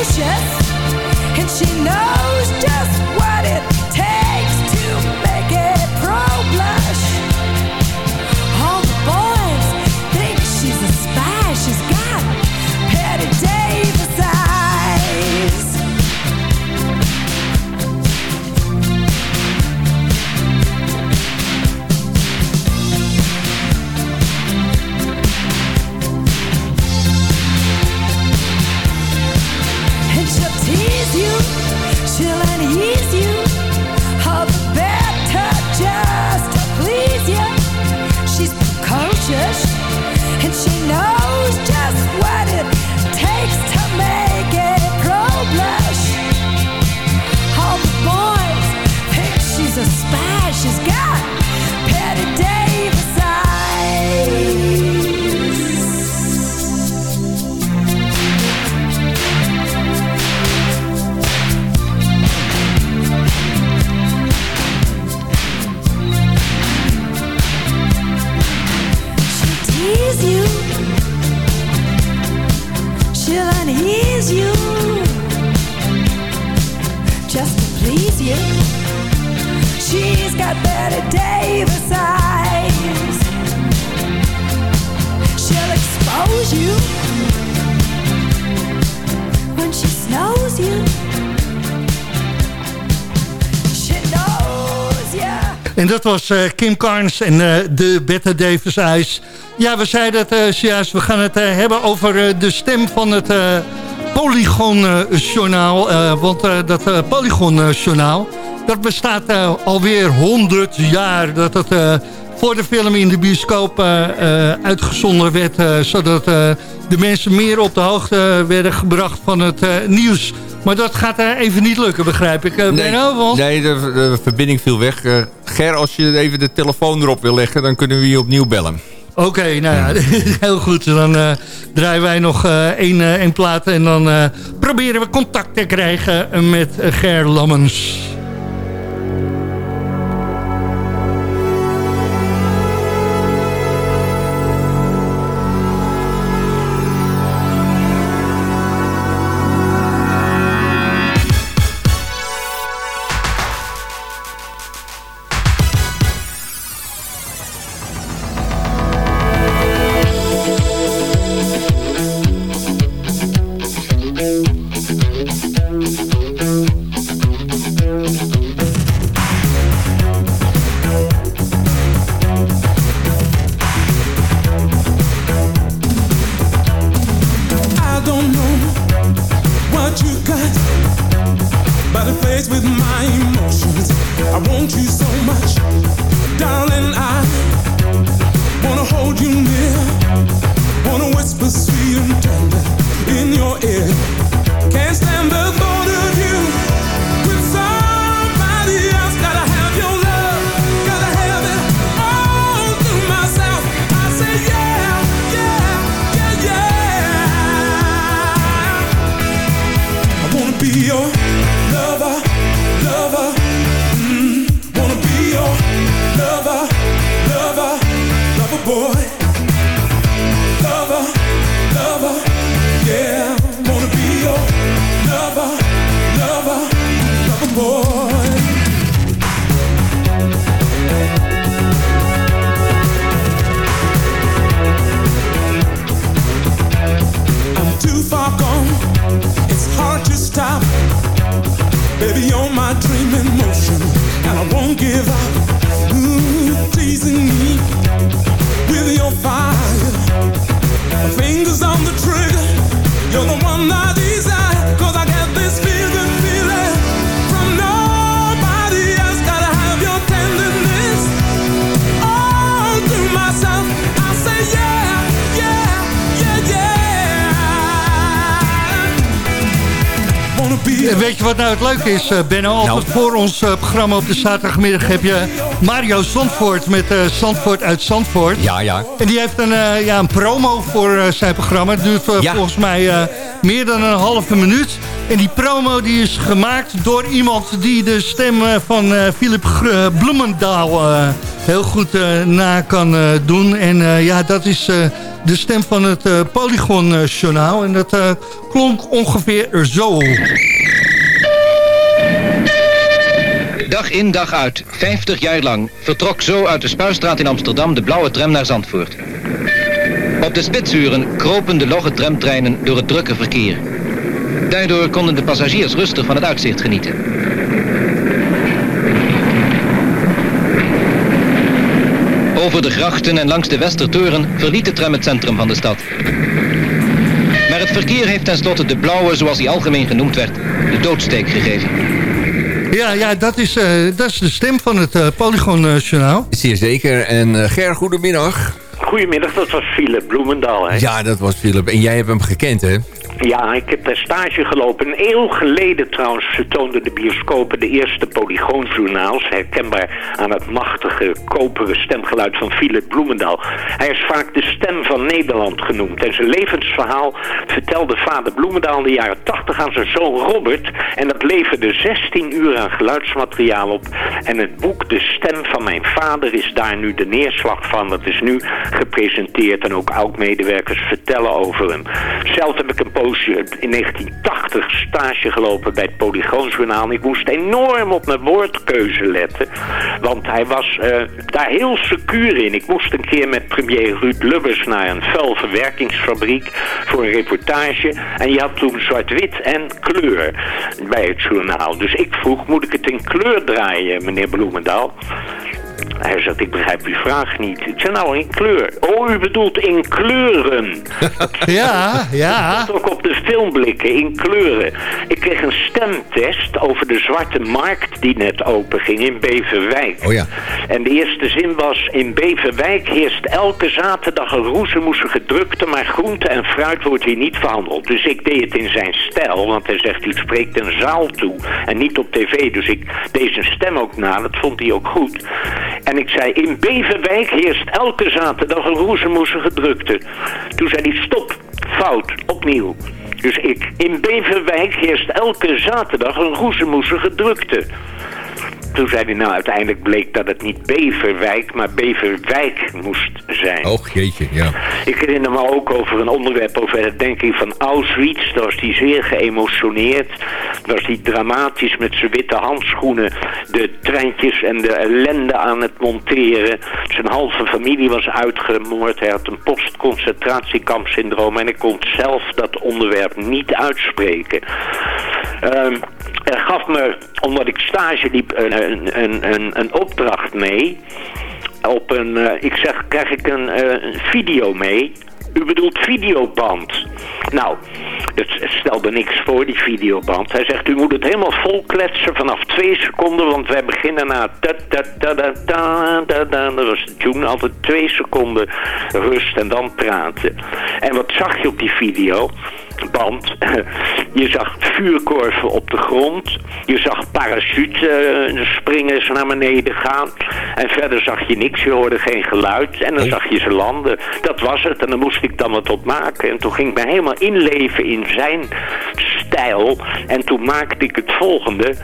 And she knows please you. Dat was eh, Kim Carnes en eh, de Bette Davis Eyes. Ja, we zeiden het zojuist. We gaan het hebben over de stem van het Polygon-journaal. want dat Polygon-journaal... dat bestaat alweer 100 jaar. Dat het voor de film in de bioscoop uitgezonden werd... zodat de mensen meer op de hoogte werden gebracht van het nieuws... Maar dat gaat eh, even niet lukken, begrijp ik. Uh, Nee, Benno, want... nee de, de verbinding viel weg. Eh, Ger, als je even de telefoon erop wil leggen... dan kunnen we je opnieuw bellen. Oké, nou ja, heel goed. Dan eh, draaien wij nog eh, één, eh, één plaat en dan eh, proberen we contact te krijgen met eh, Ger Lammens. En weet je wat nou het leuke is, eh, Benno? Altijd voor ons eh, programma op de zaterdagmiddag heb je Mario Zandvoort met eh, Zandvoort uit Zandvoort. Ja, ja. En die heeft een, ja, een promo voor zijn programma. Het duurt Ja. volgens mij meer dan een halve minuut. En die promo die is gemaakt door iemand die de stem van Philip Bloemendaal heel goed na kan doen. En ja, dat is de stem van het eh, Polygon eh, Journaal. En dat klonk ongeveer zo. Dag in dag uit, 50 jaar lang, vertrok zo uit de Spuistraat in Amsterdam de blauwe tram naar Zandvoort. Op de spitsuren kropen de logge tramtreinen door het drukke verkeer. Daardoor konden de passagiers rustig van het uitzicht genieten. Over de grachten en langs de Westertoren verliet de tram het centrum van de stad. Maar het verkeer heeft tenslotte de blauwe, zoals hij algemeen genoemd werd, de doodsteek gegeven. Ja, ja dat, is, eh, dat is de stem van het eh, Polygon eh, Journaal. Zeer zeker. En eh, Ger, goedemiddag. Goedemiddag, dat was Philip Bloemendaal. Hè? Ja, dat was Philip. En jij hebt hem gekend, hè? Ja, ik heb daar stage gelopen. Een eeuw geleden trouwens vertoonden de bioscopen de eerste polygoonjournaals. Herkenbaar aan het machtige, koperen stemgeluid van Philip Bloemendaal. Hij is vaak de stem van Nederland genoemd. En zijn levensverhaal vertelde vader Bloemendaal in de jaren 80 aan zijn zoon Robert. En dat leverde 16 uur aan geluidsmateriaal op. En het boek De Stem van Mijn Vader is daar nu de neerslag van. Dat is nu gepresenteerd en ook oud-medewerkers vertellen over hem. Zelf heb ik een in 1980 stage gelopen bij het Polygoonjournaal. En ik moest enorm op mijn woordkeuze letten. Want hij was eh, daar heel secuur in. Ik moest een keer met premier Ruud Lubbers naar een vuilverwerkingsfabriek voor een reportage. En je had toen zwart-wit en kleur bij het journaal. Dus ik vroeg, moet ik het in kleur draaien, meneer Bloemendaal? Hij zegt, ik begrijp uw vraag niet. Ik zei, nou, in kleur. Oh, u bedoelt in kleuren. Ja, ja. Dat ook op de filmblikken, in kleuren. Ik kreeg een stemtest over de zwarte markt die net open ging in Beverwijk. Oh ja. En de eerste zin was, in Beverwijk heerst elke zaterdag een roezemoeze gedrukte, maar groente en fruit wordt hier niet verhandeld. Dus ik deed het in zijn stijl, want hij zegt, u spreekt een zaal toe en niet op tv. Dus ik deed zijn stem ook na, dat vond hij ook goed. En ik zei, in Beverwijk heerst elke zaterdag een roezemoeze gedrukte. Toen zei hij, stop, fout, opnieuw. Dus ik, in Beverwijk heerst elke zaterdag een roezemoeze gedrukte. Toen zei hij, nou uiteindelijk bleek dat het niet Beverwijk, maar Beverwijk moest zijn. Och, jeetje, ja. Ik herinner me ook over een onderwerp over de herdenking van Auschwitz. Daar was hij zeer geëmotioneerd. Daar was hij dramatisch met zijn witte handschoenen de treintjes en de ellende aan het monteren. Zijn halve familie was uitgemoord. Hij had een postconcentratiekampsyndroom en ik kon zelf dat onderwerp niet uitspreken. Ehm, er gaf me, omdat ik stage liep, een, een, een, een, opdracht mee op een, eh, ik zeg, krijg ik een, eh, een video mee. U bedoelt videoband. Nou, het stelde niks voor, die videoband. Hij zegt, u moet het helemaal vol kletsen vanaf twee seconden, want wij beginnen na ta ta. Dat was de tune, altijd twee seconden rust en dan praten. En wat zag je op die video? Band. Je zag vuurkorven op de grond. Je zag parachutespringers naar beneden gaan. En verder zag je niks. Je hoorde geen geluid. En dan zag je ze landen. Dat was het. En dan moest ik dan wat op maken. En toen ging ik me helemaal inleven in zijn stijl. En toen maakte ik het volgende.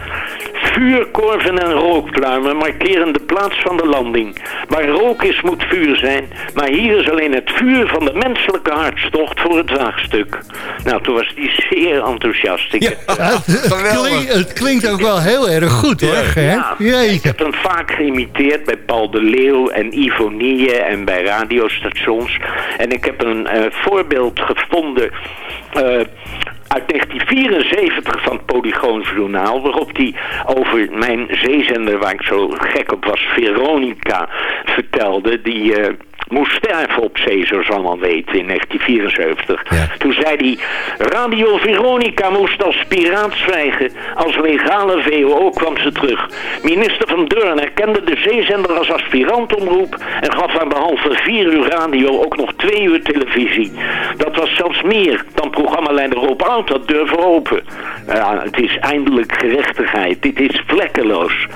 Vuurkorven en rookpluimen markeren de plaats van de landing. Waar rook is moet vuur zijn. Maar hier is alleen het vuur van de menselijke hartstocht voor het waagstuk. Nou, toen was hij zeer enthousiast. Ik heb- het, klinkt, het klinkt ook wel heel erg goed, hoor, Ger. ja, ik heb hem vaak geïmiteerd bij Paul de Leeuw en Ivonie en bij radiostations. En ik heb een eh, voorbeeld gevonden eh, uit 1974 van het Polygoonjournaal... waarop hij over mijn zeezender, waar ik zo gek op was, Veronica, vertelde... die eh, moest sterven op zee, zoals we allemaal weten, in 1974. Toen zei hij, Radio Veronica moest als piraat zwijgen. Als legale VOO kwam ze terug. Minister van Deurne erkende de zeezender als aspirantomroep... en gaf aan behalve vier uur radio ook nog twee uur televisie. Dat was zelfs meer dan programmaleider Rob Oud had durven hopen. Ja, het is eindelijk gerechtigheid. Dit is vlekkeloos.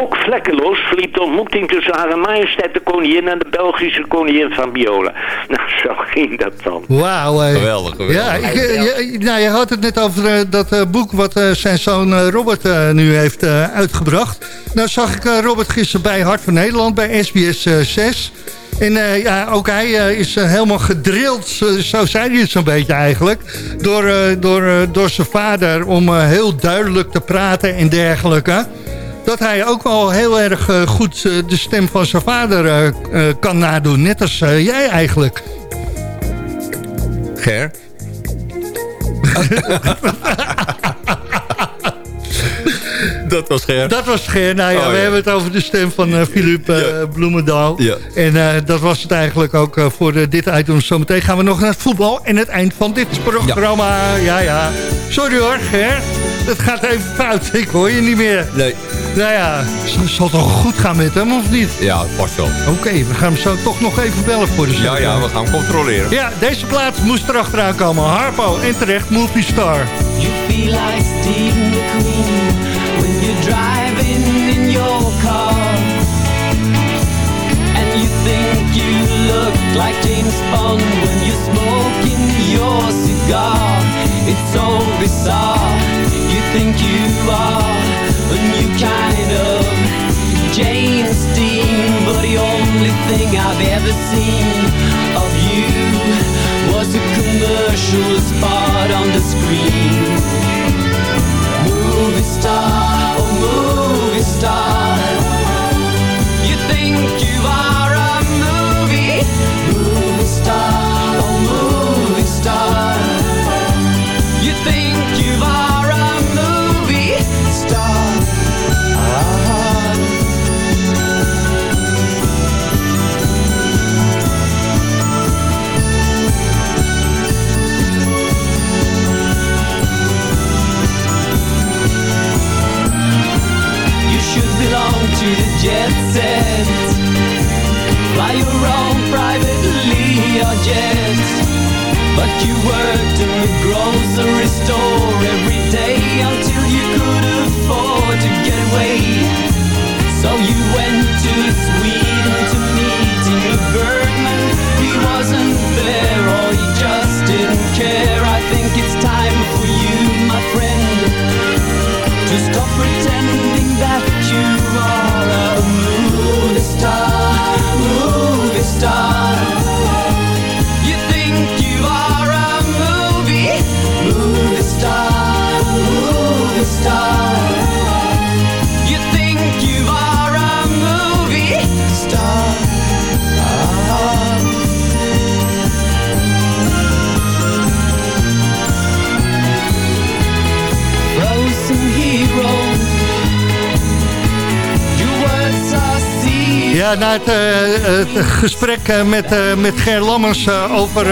Ook vlekkeloos verliep de ontmoeting tussen Hare Majesteit de Koningin en de Belgische koningin Fabiola. Nou, zo ging dat dan. Wauw. eh. Geweldig, geweldig. Ja, ik, je, nou, je had het net over eh, dat eh, boek wat eh, zijn zoon Robert nu heeft eh, uitgebracht. Nou zag ik eh, Robert gisteren bij Hart van Nederland, bij SBS eh, 6. En eh, ja, ook hij eh, is helemaal gedrild, zo, zo zei hij het zo'n beetje eigenlijk... door, eh, door, eh, door zijn vader om heel duidelijk te praten en dergelijke dat hij ook wel heel erg eh, goed eh, de stem van zijn vader eh, kan nadoen. Net als jij eigenlijk. Ger? Dat was Ger. Dat was Ger. Nou ja, Oh, we hebben het over de stem van eh Philip Bloemendaal. Ja. En dat was het eigenlijk ook voor dit item. Zometeen gaan we nog naar het voetbal en het eind van dit programma. Ja, ja. Sorry hoor, Ger. Het gaat even fout. Ik hoor je niet meer. Nee. Nou ja, zal het toch goed gaan met hem of niet? Ja, past wel. Oké, we gaan hem zo toch nog even bellen voor de Ja, ja, we gaan hem controleren. Ja, deze plaats moest erachteraan komen. Harpo en terecht Multistar. You feel like Steve McQueen when you're driving in your car. And you think you look like James Bond when you're smoking your cigar. It's so bizarre. You think you are a new kind of James Dean But the only thing I've ever seen of you Was a commercial spot on the screen. Movie star, oh movie star. You think you are a movie? Movie star, oh movie star. You think you are a movie star. jet set. Fly your own privately or jet. But you worked in the grocery store every day until you could Ja, na het, eh, het gesprek eh, met, eh, met Ger Lammers over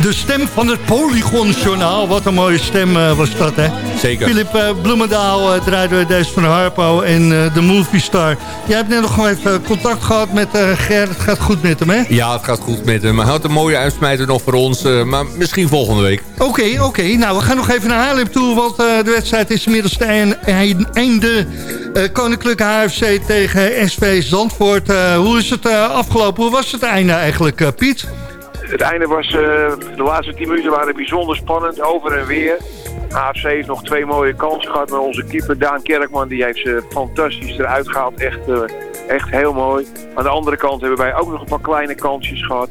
de stem van het Polygon-journaal. Wat een mooie stem was dat, hè? Zeker. Philip eh, Bloemendaal uh, draaide deze van Harpo en eh, de Movie Star. Jij hebt net nog gewoon even contact gehad met eh, Ger. Het gaat goed met hem, hè? Ja, het gaat goed met hem. Hij had een mooie uitsmijter nog voor ons. eh, maar misschien volgende week. Oké, oké. Nou, we gaan nog even naar Haarlem toe, want eh, de wedstrijd is inmiddels ten einde. Eh, Koninklijke HFC tegen SV Zandvoort. Eh, hoe is het eh, afgelopen? Hoe was het einde eigenlijk, eh, Piet? Het einde was, eh, de laatste 10 minuten waren bijzonder spannend, over en weer. AFC heeft nog twee mooie kansen gehad, maar onze keeper Daan Kerkman die heeft ze fantastisch eruit gehaald. Echt, eh, echt heel mooi. Aan de andere kant hebben wij ook nog een paar kleine kansjes gehad.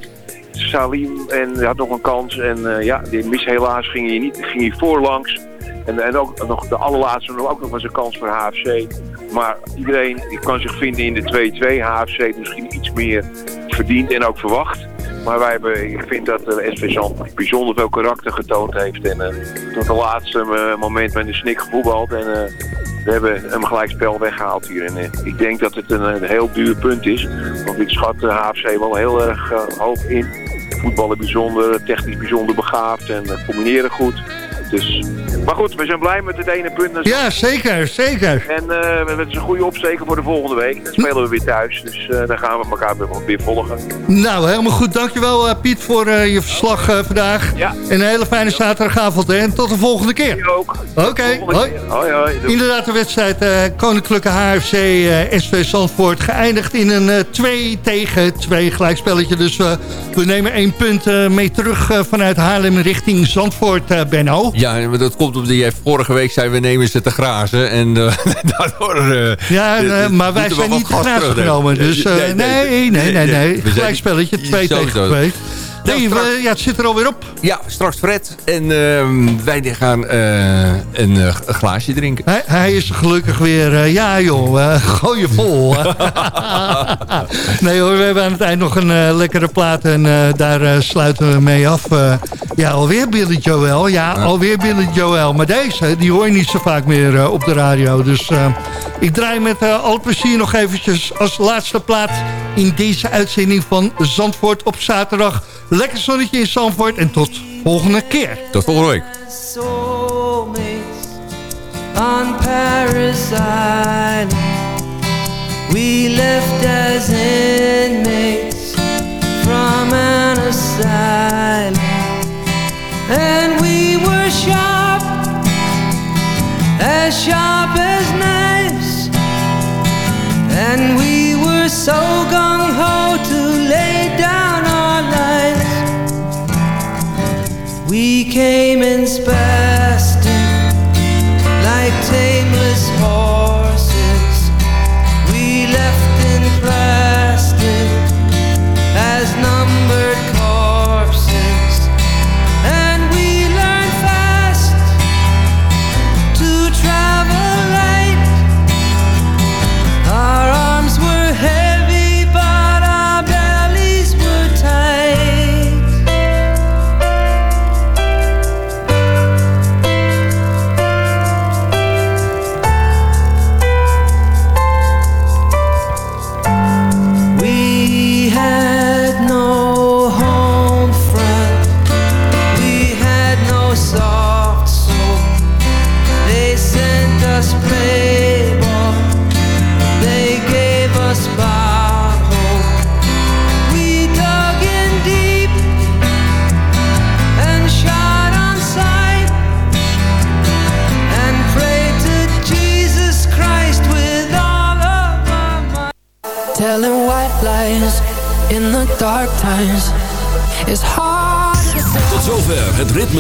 Salim en had nog een kans en eh, ja, die mis helaas ging hij niet, ging hij voorlangs. En, en ook nog de allerlaatste ook nog eens een kans voor HFC. Maar iedereen kan zich vinden in de 2-2. HFC misschien iets meer verdiend en ook verwacht. Maar wij hebben, ik vind dat de SV Zand bijzonder veel karakter getoond heeft. En eh, tot de laatste eh, moment met de snik gevoetbald. En eh, we hebben hem gelijk spel weggehaald hier. Eh, ik denk dat het een, heel duur punt is. Want ik schat de HFC wel heel erg eh, hoog in. Voetballen bijzonder, technisch bijzonder begaafd en eh, combineren goed. Dus, maar goed, we zijn blij met het ene punt. Ja, zeker, zeker. En eh, we hebben een goede opsteken voor de volgende week. Dan spelen we weer thuis. Dus eh, dan gaan we elkaar weer, weer volgen. Nou, helemaal goed. Dankjewel eh, Piet voor eh, je verslag vandaag. Ja. En een hele fijne zaterdagavond. Hè? En tot de volgende keer. Je ook. Oké, hoi. Hoi, hoi. Inderdaad, de wedstrijd Koninklijke HFC SV Zandvoort geëindigd in een eh 2 tegen 2 gelijkspelletje. Dus we nemen één punt mee terug vanuit Haarlem richting Zandvoort, Benno. Ja, dat komt omdat jij vorige week zei... we nemen ze te grazen. En eh, daardoor... eh, Ja, eh, maar wij zijn niet te terugnemen. genomen. Dus eh, nee, nee, nee, nee. We zijn- Gelijkspelletje, 2 tegen Sowieso. 2. Nee, straks- we- ja, het zit er alweer op. Ja, straks Fred. En ehm, wij gaan eh, een, eh, een glaasje drinken. Hij, hij is gelukkig weer, eh, ja joh, eh, gooi je vol. nee hoor, we hebben aan het eind nog een eh, lekkere plaat en eh, daar eh, sluiten we mee af. Eh, ja, alweer Billy Joel, ja, alweer Billy Joel. Maar deze, die hoor je niet zo vaak meer eh, op de radio. Dus eh, ik draai met eh, al plezier nog eventjes als laatste plaat in deze uitzending van Zandvoort op zaterdag. Lekker zonnetje in Zandvoort en tot volgende keer. Tot volgende week. soulmates on Paris Island. We left